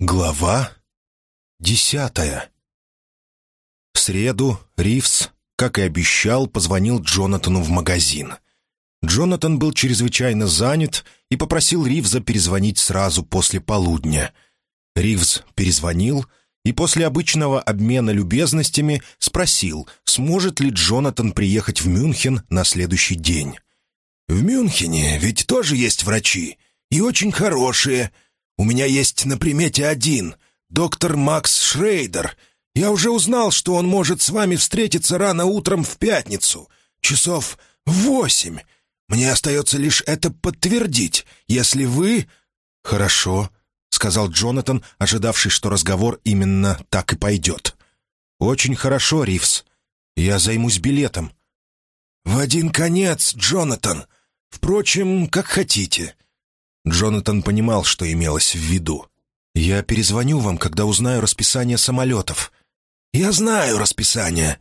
Глава десятая В среду Ривз, как и обещал, позвонил Джонатану в магазин. Джонатан был чрезвычайно занят и попросил Ривза перезвонить сразу после полудня. Ривз перезвонил и после обычного обмена любезностями спросил, сможет ли Джонатан приехать в Мюнхен на следующий день. «В Мюнхене ведь тоже есть врачи, и очень хорошие», у меня есть на примете один, доктор Макс Шрейдер. Я уже узнал, что он может с вами встретиться рано утром в пятницу, часов восемь. Мне остается лишь это подтвердить, если вы...» «Хорошо», — сказал Джонатан, ожидавший, что разговор именно так и пойдет. «Очень хорошо, Ривз. Я займусь билетом». «В один конец, Джонатан. Впрочем, как хотите. Джонатан понимал, что имелось в виду. «Я перезвоню вам, когда узнаю расписание самолетов». «Я знаю расписание.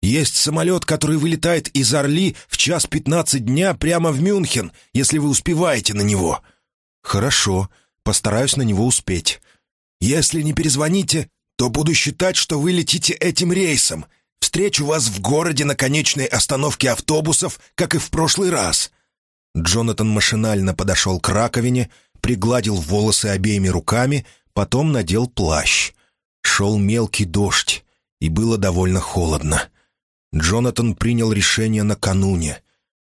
Есть самолет, который вылетает из Орли в час пятнадцать дня прямо в Мюнхен, если вы успеваете на него». «Хорошо, постараюсь на него успеть». «Если не перезвоните, то буду считать, что вы летите этим рейсом. Встречу вас в городе на конечной остановке автобусов, как и в прошлый раз. Джонатан машинально подошел к раковине, пригладил волосы обеими руками, потом надел плащ. Шел мелкий дождь, и было довольно холодно. Джонатан принял решение накануне.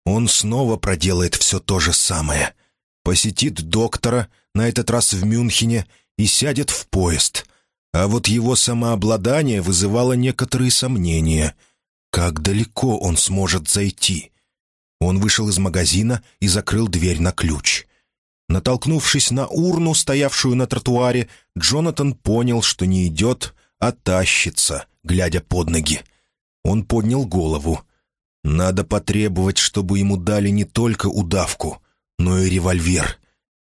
Он снова проделает все то же самое. Посетит доктора, на этот раз в Мюнхене, и сядет в поезд. А вот его самообладание вызывало некоторые сомнения. Как далеко он сможет зайти? Он вышел из магазина и закрыл дверь на ключ. Натолкнувшись на урну, стоявшую на тротуаре, Джонатан понял, что не идет, а тащится, глядя под ноги. Он поднял голову. Надо потребовать, чтобы ему дали не только удавку, но и револьвер.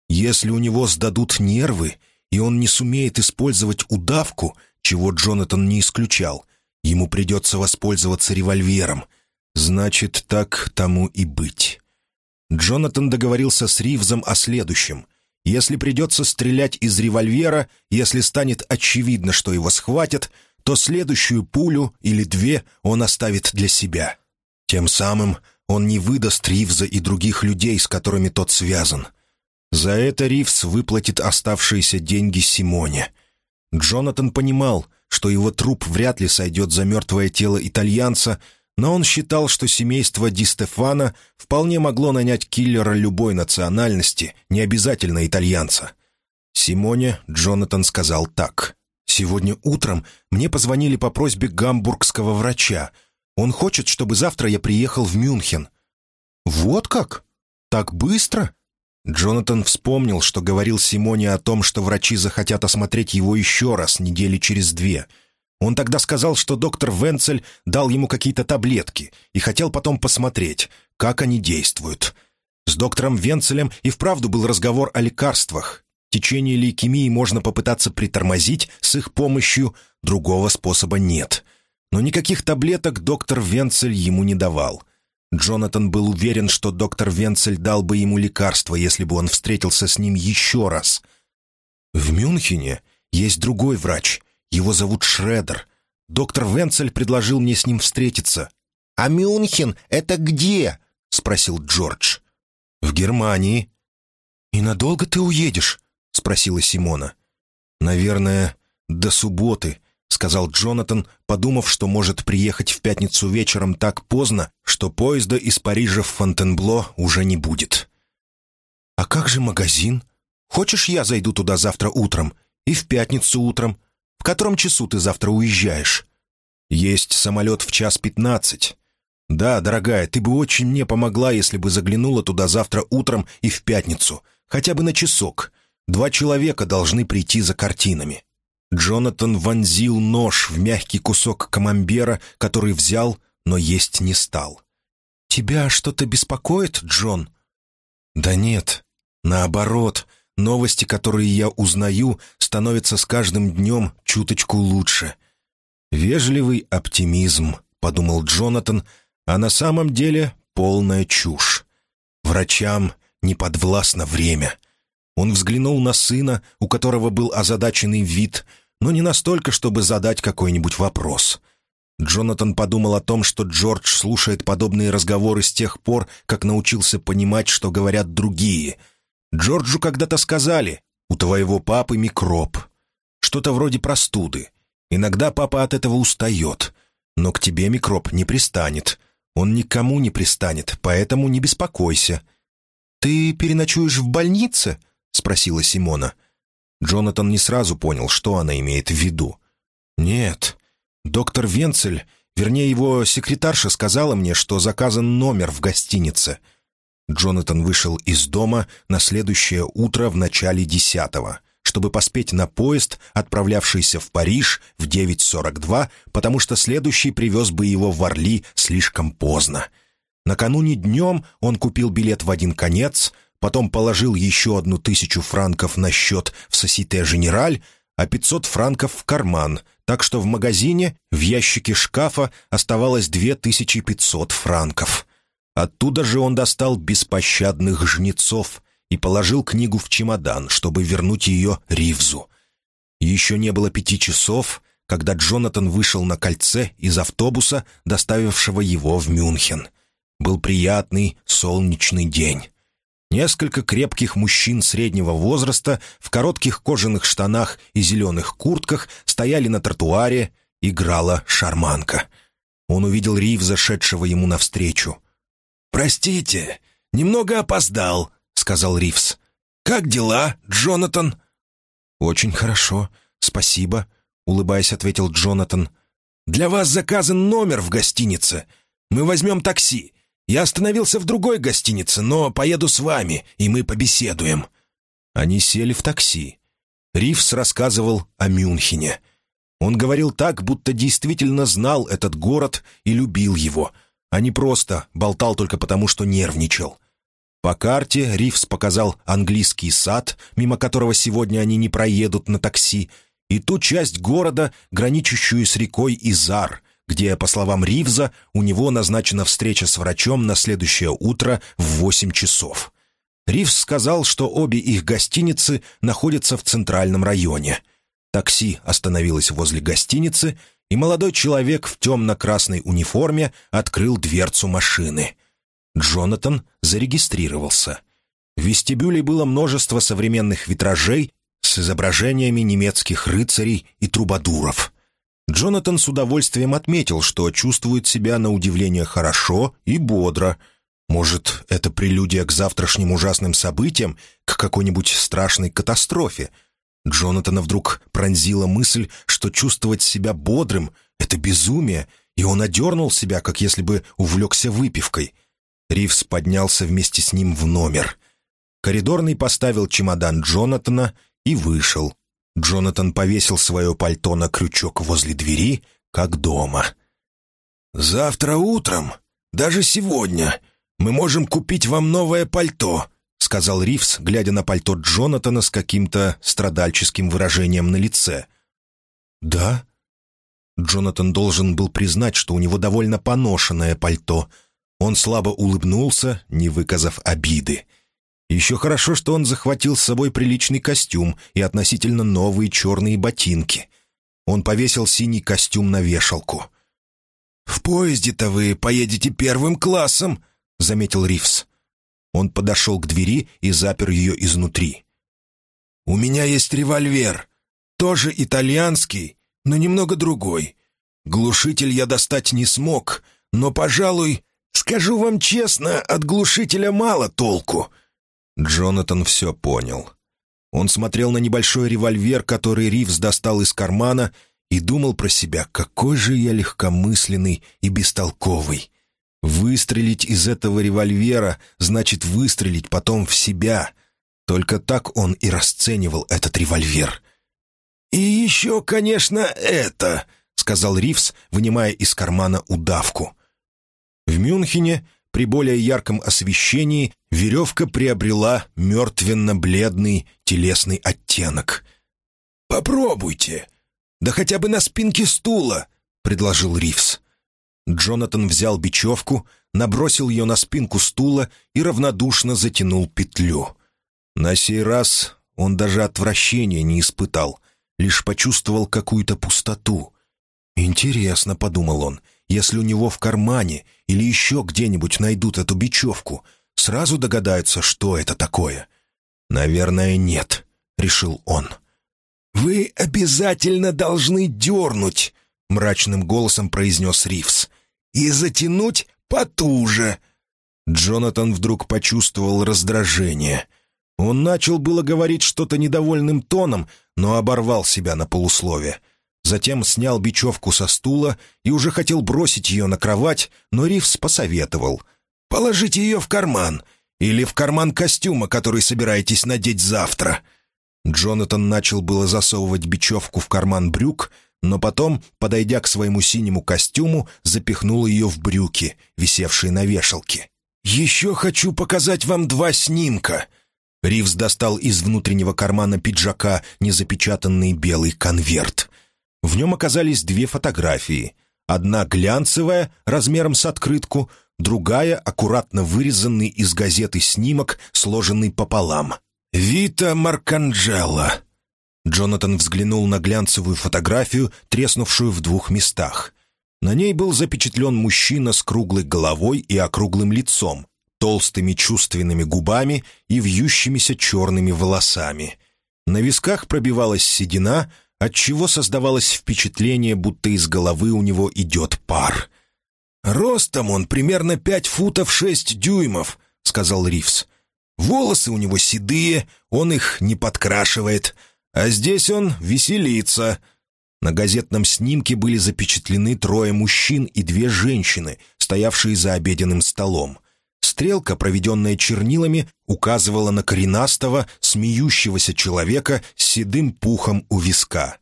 Если у него сдадут нервы, и он не сумеет использовать удавку, чего Джонатан не исключал, ему придется воспользоваться револьвером — Значит, так тому и быть. Джонатан договорился с Ривзом о следующем. Если придется стрелять из револьвера, если станет очевидно, что его схватят, то следующую пулю или две он оставит для себя. Тем самым он не выдаст Ривза и других людей, с которыми тот связан. За это Ривз выплатит оставшиеся деньги Симоне. Джонатан понимал, что его труп вряд ли сойдет за мертвое тело итальянца, но он считал, что семейство Ди Стефана вполне могло нанять киллера любой национальности, не обязательно итальянца. Симоне Джонатан сказал так. «Сегодня утром мне позвонили по просьбе гамбургского врача. Он хочет, чтобы завтра я приехал в Мюнхен». «Вот как? Так быстро?» Джонатан вспомнил, что говорил Симоне о том, что врачи захотят осмотреть его еще раз недели через две — он тогда сказал, что доктор Венцель дал ему какие-то таблетки и хотел потом посмотреть, как они действуют. С доктором Венцелем и вправду был разговор о лекарствах. Течение лейкемии можно попытаться притормозить с их помощью, другого способа нет. Но никаких таблеток доктор Венцель ему не давал. Джонатан был уверен, что доктор Венцель дал бы ему лекарство, если бы он встретился с ним еще раз. В Мюнхене есть другой врач — его зовут Шредер. Доктор Венцель предложил мне с ним встретиться. «А Мюнхен — это где?» — спросил Джордж. «В Германии». «И надолго ты уедешь?» — спросила Симона. «Наверное, до субботы», — сказал Джонатан, подумав, что может приехать в пятницу вечером так поздно, что поезда из Парижа в Фонтенбло уже не будет. «А как же магазин? Хочешь, я зайду туда завтра утром? И в пятницу утром? В котором часу ты завтра уезжаешь?» «Есть самолет в час пятнадцать». «Да, дорогая, ты бы очень мне помогла, если бы заглянула туда завтра утром и в пятницу, хотя бы на часок. Два человека должны прийти за картинами». Джонатан вонзил нож в мягкий кусок камамбера, который взял, но есть не стал. «Тебя что-то беспокоит, Джон?» «Да нет, наоборот. Новости, которые я узнаю, становятся с каждым днем чуточку лучше. «Вежливый оптимизм», — подумал Джонатан, а на самом деле полная чушь. Врачам не подвластно время. Он взглянул на сына, у которого был озадаченный вид, но не настолько, чтобы задать какой-нибудь вопрос. Джонатан подумал о том, что Джордж слушает подобные разговоры с тех пор, как научился понимать, что говорят другие. Джорджу когда-то сказали «У твоего папы микроб». Что-то вроде простуды. Иногда папа от этого устает. Но к тебе микроб не пристанет. Он никому не пристанет, поэтому не беспокойся. «Ты переночуешь в больнице?» — спросила Симона. Джонатан не сразу понял, что она имеет в виду. «Нет. Доктор Венцель, вернее, его секретарша сказала мне, что заказан номер в гостинице». Джонатан вышел из дома на следующее утро в начале десятого чтобы поспеть на поезд, отправлявшийся в Париж в 9.42, потому что следующий привез бы его в Орли слишком поздно. Накануне днем он купил билет в один конец, потом положил еще одну тысячу франков на счет в «Сосите Женераль», а 500 франков в карман, так что в магазине, в ящике шкафа, оставалось 2500 франков. Оттуда же он достал беспощадных жнецов, и положил книгу в чемодан, чтобы вернуть ее Ривзу. Еще не было пяти часов, когда Джонатан вышел на кольце из автобуса, доставившего его в Мюнхен. Был приятный солнечный день. Несколько крепких мужчин среднего возраста в коротких кожаных штанах и зеленых куртках стояли на тротуаре, играла шарманка. Он увидел Ривза, шедшего ему навстречу. «Простите, немного опоздал», — сказал Ривз. «Как дела, Джонатан?» «Очень хорошо, спасибо», — улыбаясь, ответил Джонатан. «Для вас заказан номер в гостинице. Мы возьмем такси. Я остановился в другой гостинице, но поеду с вами, и мы побеседуем». Они сели в такси. Ривз рассказывал о Мюнхене. Он говорил так, будто действительно знал этот город и любил его, а не просто болтал только потому, что нервничал. По карте Ривз показал английский сад, мимо которого сегодня они не проедут на такси, и ту часть города, граничащую с рекой Изар, где, по словам Ривза, у него назначена встреча с врачом на следующее утро в восемь часов. Ривз сказал, что обе их гостиницы находятся в центральном районе. Такси остановилось возле гостиницы, и молодой человек в темно-красной униформе открыл дверцу машины — Джонатан зарегистрировался. В вестибюле было множество современных витражей с изображениями немецких рыцарей и трубадуров. Джонатан с удовольствием отметил, что чувствует себя на удивление хорошо и бодро. Может, это прелюдия к завтрашним ужасным событиям, к какой-нибудь страшной катастрофе. Джонатана вдруг пронзила мысль, что чувствовать себя бодрым — это безумие, и он одернул себя, как если бы увлекся выпивкой — Ривз поднялся вместе с ним в номер. Коридорный поставил чемодан Джонатана и вышел. Джонатан повесил свое пальто на крючок возле двери, как дома. «Завтра утром, даже сегодня, мы можем купить вам новое пальто», — сказал Ривз, глядя на пальто Джонатана с каким-то страдальческим выражением на лице. «Да?» Джонатан должен был признать, что у него довольно поношенное пальто — он слабо улыбнулся, не выказав обиды. Еще хорошо, что он захватил с собой приличный костюм и относительно новые черные ботинки. Он повесил синий костюм на вешалку. «В поезде-то вы поедете первым классом», — заметил Ривз. Он подошел к двери и запер ее изнутри. «У меня есть револьвер. Тоже итальянский, но немного другой. Глушитель я достать не смог, но, пожалуй, Скажу вам честно, от глушителя мало толку». Джонатан все понял. Он смотрел на небольшой револьвер, который Ривз достал из кармана, и думал про себя, какой же я легкомысленный и бестолковый. Выстрелить из этого револьвера значит выстрелить потом в себя. Только так он и расценивал этот револьвер. «И еще, конечно, это», — сказал Ривз, вынимая из кармана удавку. В Мюнхене при более ярком освещении веревка приобрела мертвенно-бледный телесный оттенок. «Попробуйте. Да хотя бы на спинке стула», — предложил Ривз. Джонатан взял бечевку, набросил ее на спинку стула и равнодушно затянул петлю. На сей раз он даже отвращения не испытал, лишь почувствовал какую-то пустоту. «Интересно», — подумал он, — «если у него в кармане или еще где-нибудь найдут эту бечевку, сразу догадаются, что это такое». «Наверное, нет», — решил он. «Вы обязательно должны дернуть», — мрачным голосом произнес Ривз. «И затянуть потуже». Джонатан вдруг почувствовал раздражение. Он начал было говорить что-то недовольным тоном, но оборвал себя на полуслове. Затем снял бечевку со стула и уже хотел бросить ее на кровать, но Ривз посоветовал. «Положите ее в карман. Или в карман костюма, который собираетесь надеть завтра». Джонатан начал было засовывать бечевку в карман брюк, но потом, подойдя к своему синему костюму, запихнул ее в брюки, висевшие на вешалке. «Еще хочу показать вам два снимка». Ривз достал из внутреннего кармана пиджака незапечатанный белый конверт. В нем оказались две фотографии. Одна глянцевая, размером с открытку, другая — аккуратно вырезанный из газеты снимок, сложенный пополам. «Вита Марканджелла». Джонатан взглянул на глянцевую фотографию, треснувшую в двух местах. На ней был запечатлен мужчина с круглой головой и округлым лицом, толстыми чувственными губами и вьющимися черными волосами. На висках пробивалась седина, отчего создавалось впечатление, будто из головы у него идет пар. «Ростом он примерно пять футов шесть дюймов», — сказал Ривз. «Волосы у него седые, он их не подкрашивает, а здесь он веселится». На газетном снимке были запечатлены трое мужчин и две женщины, стоявшие за обеденным столом. Стрелка, проведенная чернилами, указывала на коренастого, смеющегося человека с седым пухом у виска.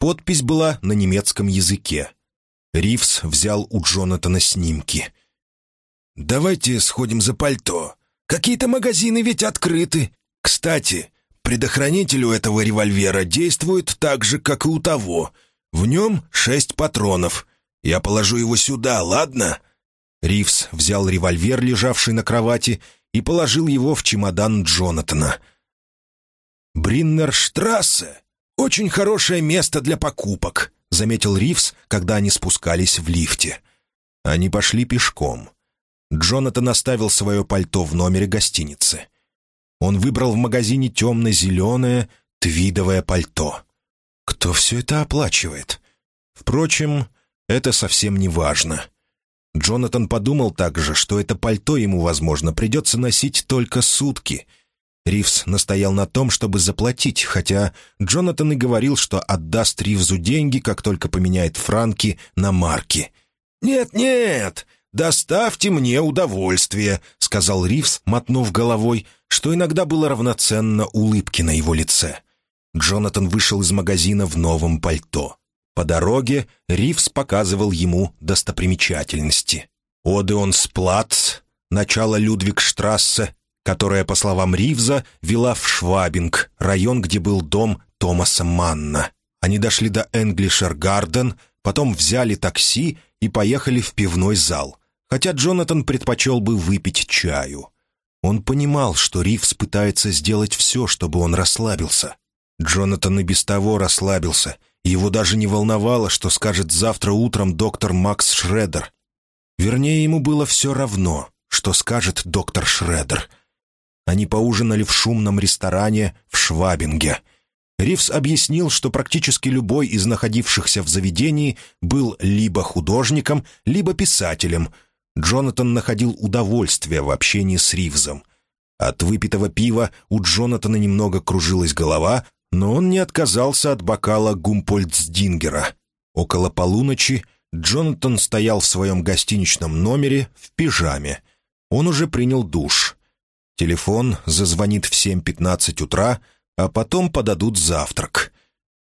Подпись была на немецком языке. Ривз взял у Джонатана снимки. «Давайте сходим за пальто. Какие-то магазины ведь открыты. Кстати, предохранитель у этого револьвера действует так же, как и у того. В нем шесть патронов. Я положу его сюда, ладно?» Ривз взял револьвер, лежавший на кровати, и положил его в чемодан Джонатана. «Бриннерштрассе — очень хорошее место для покупок», — заметил Ривз, когда они спускались в лифте. Они пошли пешком. Джонатан оставил свое пальто в номере гостиницы. Он выбрал в магазине темно-зеленое твидовое пальто. Кто все это оплачивает? Впрочем, это совсем не важно. Джонатан подумал также, что это пальто ему, возможно, придется носить только сутки. Ривз настоял на том, чтобы заплатить, хотя Джонатан и говорил, что отдаст Ривзу деньги, как только поменяет франки на марки. «Нет-нет, доставьте мне удовольствие», — сказал Ривз, мотнув головой, что иногда было равноценно улыбке на его лице. Джонатан вышел из магазина в новом пальто. По дороге Ривз показывал ему достопримечательности. Одеон Сплац, начало Людвигштрассе, которая, по словам Ривза, вела в Швабинг, район, где был дом Томаса Манна. Они дошли до Энглишер Гарден, потом взяли такси и поехали в пивной зал, хотя Джонатан предпочел бы выпить чаю. Он понимал, что Ривз пытается сделать все, чтобы он расслабился. Джонатан и без того расслабился, его даже не волновало, что скажет завтра утром доктор Макс Шредер. Вернее, ему было все равно, что скажет доктор Шредер. Они поужинали в шумном ресторане в Швабинге. Ривз объяснил, что практически любой из находившихся в заведении был либо художником, либо писателем. Джонатан находил удовольствие в общении с Ривзом. От выпитого пива у Джонатана немного кружилась голова, но он не отказался от бокала гумпольцдингера. Около полуночи Джонатан стоял в своем гостиничном номере в пижаме. Он уже принял душ. Телефон зазвонит в 7.15 утра, а потом подадут завтрак.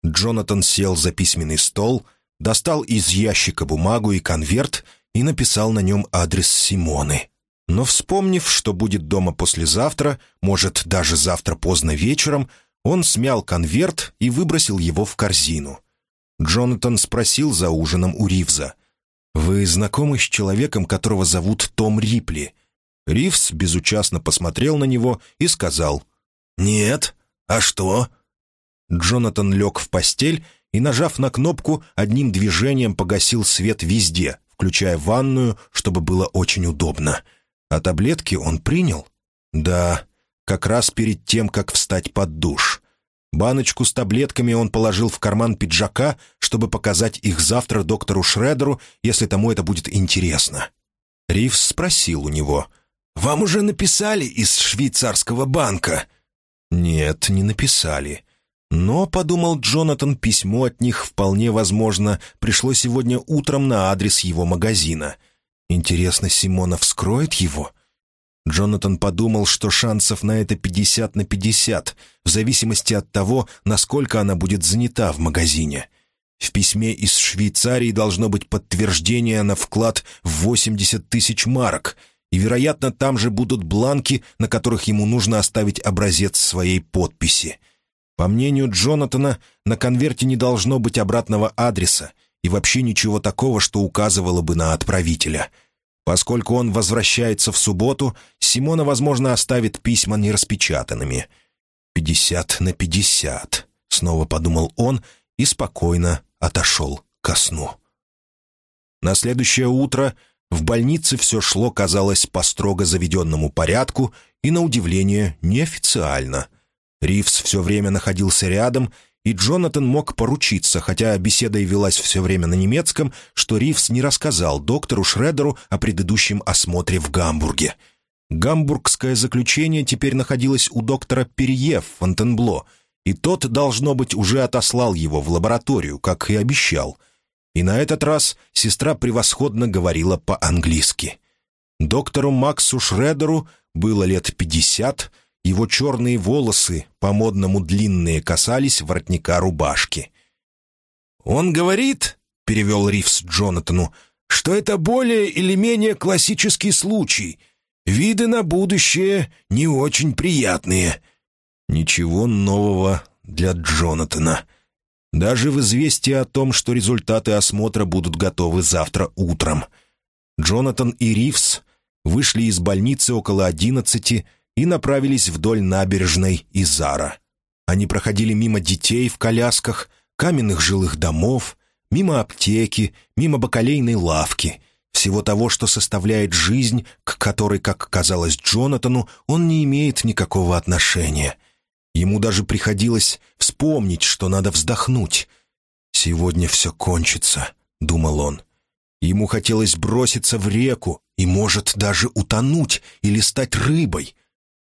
Джонатан сел за письменный стол, достал из ящика бумагу и конверт и написал на нем адрес Симоны. Но вспомнив, что будет дома послезавтра, может, даже завтра поздно вечером, он смял конверт и выбросил его в корзину. Джонатан спросил за ужином у Ривза. «Вы знакомы с человеком, которого зовут Том Рипли?» Ривз безучастно посмотрел на него и сказал. «Нет. А что?» Джонатан лег в постель и, нажав на кнопку, одним движением погасил свет везде, включая ванную, чтобы было очень удобно. А таблетки он принял? Да, как раз перед тем, как встать под душ. Баночку с таблетками он положил в карман пиджака, чтобы показать их завтра доктору Шредеру, если тому это будет интересно. Ривз спросил у него. «Вам уже написали из швейцарского банка?» «Нет, не написали. Но, — подумал Джонатан, — письмо от них, вполне возможно, пришло сегодня утром на адрес его магазина. Интересно, Симона вскроет его?» Джонатан подумал, что шансов на это 50 на 50, в зависимости от того, насколько она будет занята в магазине. В письме из Швейцарии должно быть подтверждение на вклад в 80 тысяч марок, и, вероятно, там же будут бланки, на которых ему нужно оставить образец своей подписи. По мнению Джонатана, на конверте не должно быть обратного адреса и вообще ничего такого, что указывало бы на отправителя — Поскольку он возвращается в субботу, Симона, возможно, оставит письма нераспечатанными. «Пятьдесят на пятьдесят», — снова подумал он и спокойно отошел ко сну. На следующее утро в больнице все шло, казалось, по строго заведенному порядку и, на удивление, неофициально. Ривз все время находился рядом — и Джонатан мог поручиться, хотя беседа и велась все время на немецком, что Ривз не рассказал доктору Шредеру о предыдущем осмотре в Гамбурге. Гамбургское заключение теперь находилось у доктора Перье в Фонтенбло, и тот, должно быть, уже отослал его в лабораторию, как и обещал. И на этот раз сестра превосходно говорила по-английски. Доктору Максу Шредеру было лет пятьдесят, его черные волосы, по-модному длинные, касались воротника рубашки. «Он говорит, — перевел Ривс Джонатану, — что это более или менее классический случай. Виды на будущее не очень приятные». Ничего нового для Джонатана. Даже в известии о том, что результаты осмотра будут готовы завтра утром. Джонатан и Ривс вышли из больницы около одиннадцати, и направились вдоль набережной Изара. Они проходили мимо детей в колясках, каменных жилых домов, мимо аптеки, мимо бакалейной лавки, всего того, что составляет жизнь, к которой, как казалось Джонатану, он не имеет никакого отношения. Ему даже приходилось вспомнить, что надо вздохнуть. «Сегодня все кончится», — думал он. Ему хотелось броситься в реку и, может, даже утонуть или стать рыбой,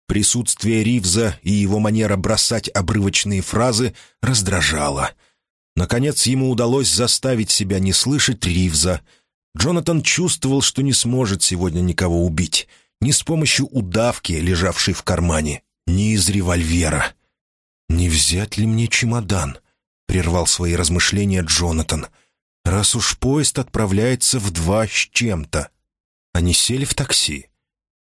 Присутствие Ривза и его манера бросать обрывочные фразы раздражало. Наконец ему удалось заставить себя не слышать Ривза. Джонатан чувствовал, что не сможет сегодня никого убить. Ни с помощью удавки, лежавшей в кармане, ни из револьвера. «Не взять ли мне чемодан?» — прервал свои размышления Джонатан. «Раз уж поезд отправляется в два с чем-то». Они сели в такси.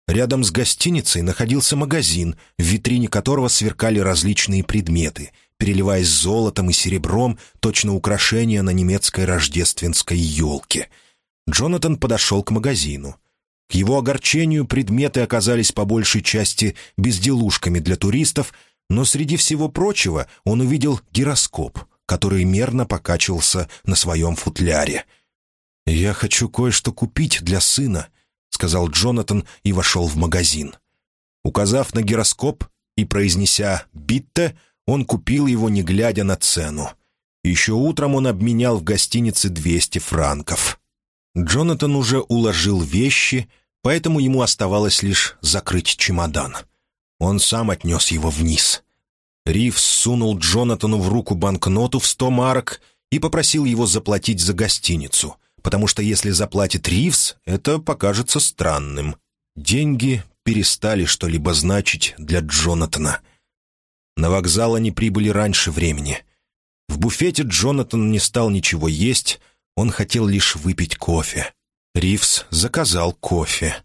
Рядом с гостиницей находился магазин, в витрине которого сверкали различные предметы, переливаясь золотом и серебром, точно украшения на немецкой рождественской елке. Джонатан подошел к магазину. К его огорчению предметы оказались по большей части безделушками для туристов, но среди всего прочего он увидел гироскоп, который мерно покачивался на своем футляре. «Я хочу кое-что купить для сына», — сказал Джонатан и вошел в магазин. Указав на гироскоп и произнеся «битте», он купил его, не глядя на цену. Еще утром он обменял в гостинице 200 франков. Джонатан уже уложил вещи, поэтому ему оставалось лишь закрыть чемодан. Он сам отнес его вниз. Ривз сунул Джонатану в руку банкноту в сто марок и попросил его заплатить за гостиницу — потому что если заплатит Ривз, это покажется странным. Деньги перестали что-либо значить для Джонатана. На вокзал они прибыли раньше времени. В буфете Джонатан не стал ничего есть, он хотел лишь выпить кофе. Ривз заказал кофе.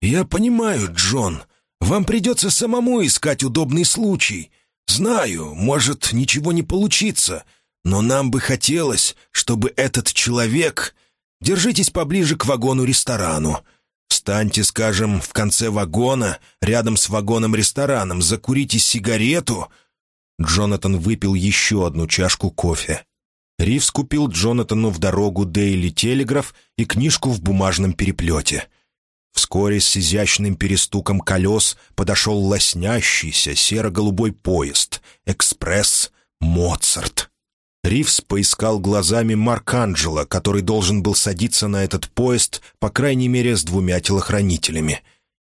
«Я понимаю, Джон, вам придется самому искать удобный случай. Знаю, может, ничего не получится, но нам бы хотелось, чтобы этот человек... Держитесь поближе к вагону-ресторану. Встаньте, скажем, в конце вагона, рядом с вагоном-рестораном, закурите сигарету». Джонатан выпил еще одну чашку кофе. Ривз купил Джонатану в дорогу «Дейли Телеграф» и книжку в бумажном переплете. Вскоре с изящным перестуком колес подошел лоснящийся серо-голубой поезд «Экспресс Моцарт». Ривз поискал глазами Марканджела, который должен был садиться на этот поезд, по крайней мере, с двумя телохранителями.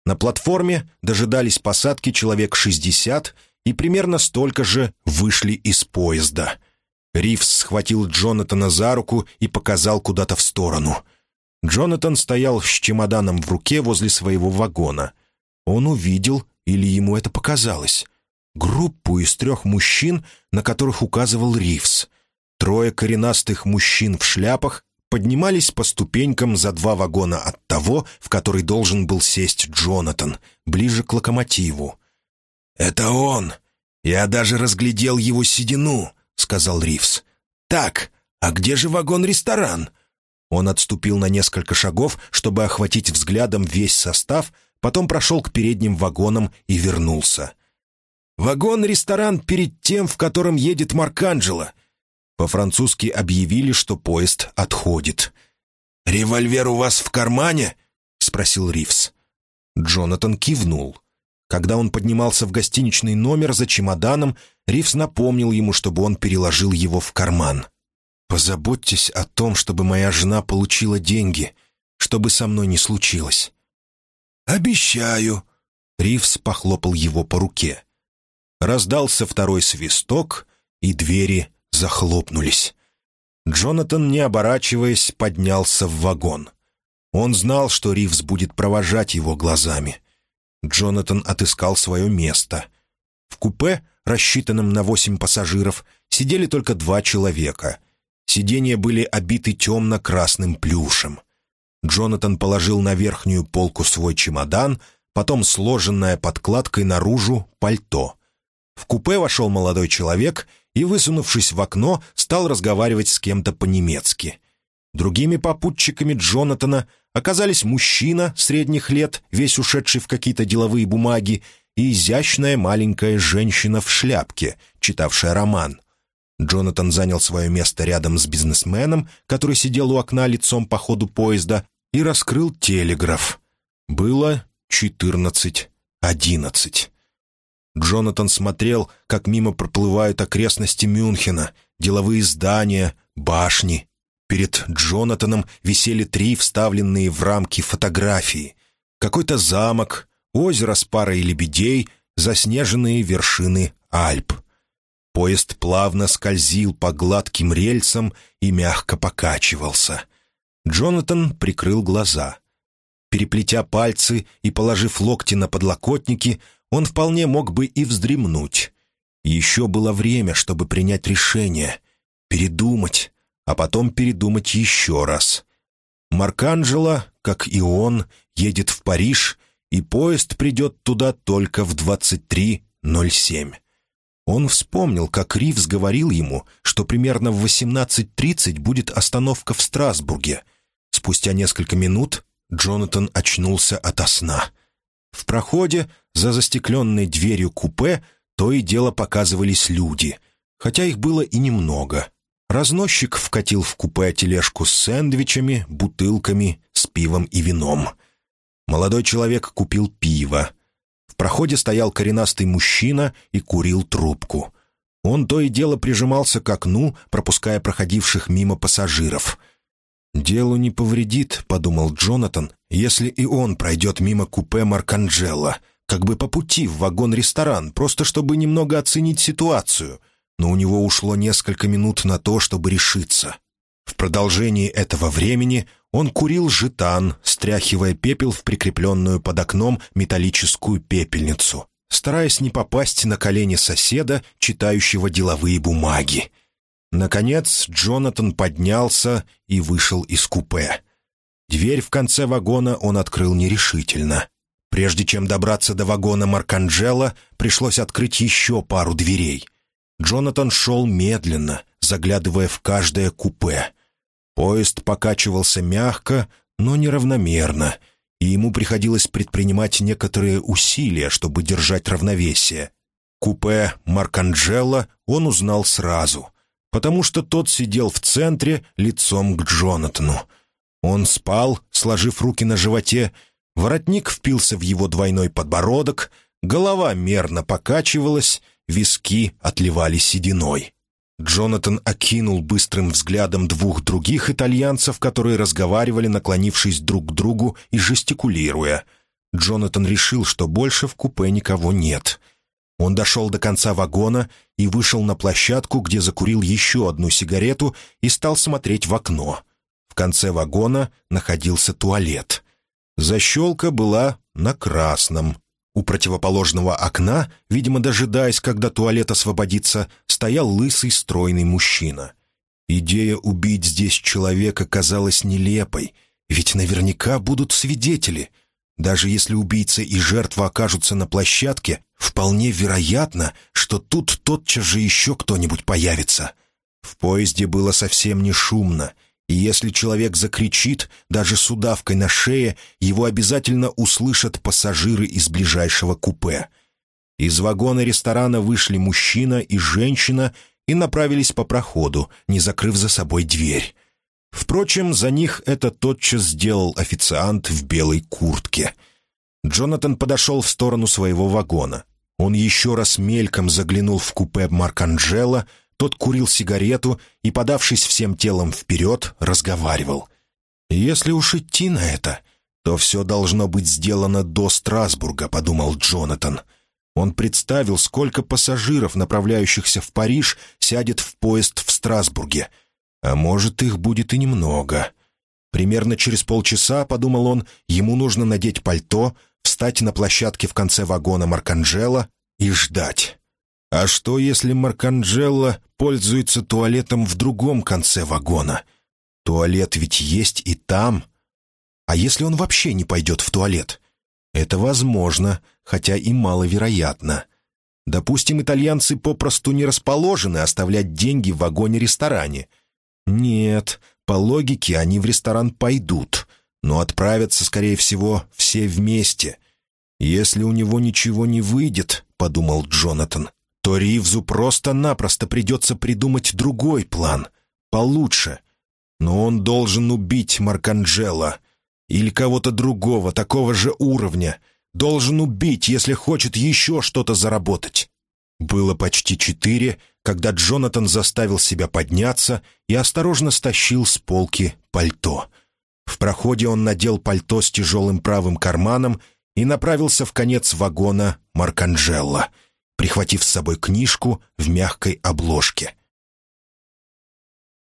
На платформе дожидались посадки человек 60, и примерно столько же вышли из поезда. Ривз схватил Джонатана за руку и показал куда-то в сторону. Джонатан стоял с чемоданом в руке возле своего вагона. Он увидел, или ему это показалось, группу из трех мужчин, на которых указывал Ривз. Трое коренастых мужчин в шляпах поднимались по ступенькам за два вагона от того, в который должен был сесть Джонатан, ближе к локомотиву. «Это он! Я даже разглядел его седину», — сказал Ривз. «Так, а где же вагон-ресторан?» Он отступил на несколько шагов, чтобы охватить взглядом весь состав, потом прошел к передним вагонам и вернулся. «Вагон-ресторан перед тем, в котором едет Марканджело. По-французски объявили, что поезд отходит. «Револьвер у вас в кармане?» — спросил Ривз. Джонатан кивнул. Когда он поднимался в гостиничный номер за чемоданом, Ривз напомнил ему, чтобы он переложил его в карман. «Позаботьтесь о том, чтобы моя жена получила деньги, чтобы со мной не случилось». «Обещаю». Ривз похлопал его по руке. Раздался второй свисток, и двери захлопнулись. Джонатан, не оборачиваясь, поднялся в вагон. Он знал, что Ривз будет провожать его глазами. Джонатан отыскал свое место. В купе, рассчитанном на восемь пассажиров, сидели только два человека. Сиденья были обиты темно-красным плюшем. Джонатан положил на верхнюю полку свой чемодан, потом сложенное подкладкой наружу пальто. В купе вошел молодой человек — и, высунувшись в окно, стал разговаривать с кем-то по-немецки. Другими попутчиками Джонатана оказались мужчина средних лет, весь ушедший в какие-то деловые бумаги, и изящная маленькая женщина в шляпке, читавшая роман. Джонатан занял свое место рядом с бизнесменом, который сидел у окна лицом по ходу поезда, и раскрыл телеграф. Было четырнадцать одиннадцать. Джонатан смотрел, как мимо проплывают окрестности Мюнхена, деловые здания, башни. Перед Джонатаном висели три вставленные в рамки фотографии. Какой-то замок, озеро с парой лебедей, заснеженные вершины Альп. Поезд плавно скользил по гладким рельсам и мягко покачивался. Джонатан прикрыл глаза. Переплетя пальцы и положив локти на подлокотники, он вполне мог бы и вздремнуть. Еще было время, чтобы принять решение, передумать, а потом передумать еще раз. Марканджело, как и он, едет в Париж, и поезд придет туда только в 23.07. Он вспомнил, как Ривз говорил ему, что примерно в 18.30 будет остановка в Страсбурге. Спустя несколько минут Джонатан очнулся ото сна — в проходе, за застекленной дверью купе, то и дело показывались люди, хотя их было и немного. Разносчик вкатил в купе тележку с сэндвичами, бутылками, с пивом и вином. Молодой человек купил пиво. В проходе стоял коренастый мужчина и курил трубку. Он то и дело прижимался к окну, пропуская проходивших мимо пассажиров — «Делу не повредит», — подумал Джонатан, «если и он пройдет мимо купе Марканджело, как бы по пути в вагон-ресторан, просто чтобы немного оценить ситуацию. Но у него ушло несколько минут на то, чтобы решиться. В продолжении этого времени он курил жетан, стряхивая пепел в прикрепленную под окном металлическую пепельницу, стараясь не попасть на колени соседа, читающего деловые бумаги. Наконец Джонатан поднялся и вышел из купе. Дверь в конце вагона он открыл нерешительно. Прежде чем добраться до вагона Марканджела, пришлось открыть еще пару дверей. Джонатан шел медленно, заглядывая в каждое купе. Поезд покачивался мягко, но неравномерно, и ему приходилось предпринимать некоторые усилия, чтобы держать равновесие. Купе Марканджело он узнал сразу, потому что тот сидел в центре лицом к Джонатану. Он спал, сложив руки на животе, воротник впился в его двойной подбородок, голова мерно покачивалась, виски отливали сединой. Джонатан окинул быстрым взглядом двух других итальянцев, которые разговаривали, наклонившись друг к другу и жестикулируя. Джонатан решил, что больше в купе никого нет. Он дошел до конца вагона и вышел на площадку, где закурил еще одну сигарету и стал смотреть в окно. В конце вагона находился туалет. Защелка была на красном. У противоположного окна, видимо, дожидаясь, когда туалет освободится, стоял лысый стройный мужчина. Идея убить здесь человека казалась нелепой, ведь наверняка будут свидетели. Даже если убийца и жертва окажутся на площадке, вполне вероятно, что тут тотчас же еще кто-нибудь появится. В поезде было совсем не шумно, и если человек закричит, даже с удавкой на шее, его обязательно услышат пассажиры из ближайшего купе. Из вагона ресторана вышли мужчина и женщина и направились по проходу, не закрыв за собой дверь. Впрочем, за них это тотчас сделал официант в белой куртке. Джонатан подошел в сторону своего вагона. Он еще раз мельком заглянул в купе Марканджело, тот курил сигарету и, подавшись всем телом вперед, разговаривал. «Если уж идти на это, то все должно быть сделано до Страсбурга», — подумал Джонатан. Он представил, сколько пассажиров, направляющихся в Париж, сядет в поезд в Страсбурге. А может, их будет и немного. Примерно через полчаса, подумал он, ему нужно надеть пальто, встать на площадке в конце вагона Марканджела и ждать. А что, если Марканджелло пользуется туалетом в другом конце вагона? Туалет ведь есть и там. А если он вообще не пойдет в туалет? Это возможно, хотя и маловероятно. Допустим, итальянцы попросту не расположены оставлять деньги в вагоне-ресторане. Нет, по логике они в ресторан пойдут, но отправятся, скорее всего, все вместе. «Если у него ничего не выйдет», — подумал Джонатан, то Ривзу просто-напросто придется придумать другой план, получше. Но он должен убить Марканджела или кого-то другого, такого же уровня. Должен убить, если хочет еще что-то заработать. Было почти четыре, когда Джонатан заставил себя подняться и осторожно стащил с полки пальто. В проходе он надел пальто с тяжелым правым карманом и направился в конец вагона Марканджелла — прихватив с собой книжку в мягкой обложке.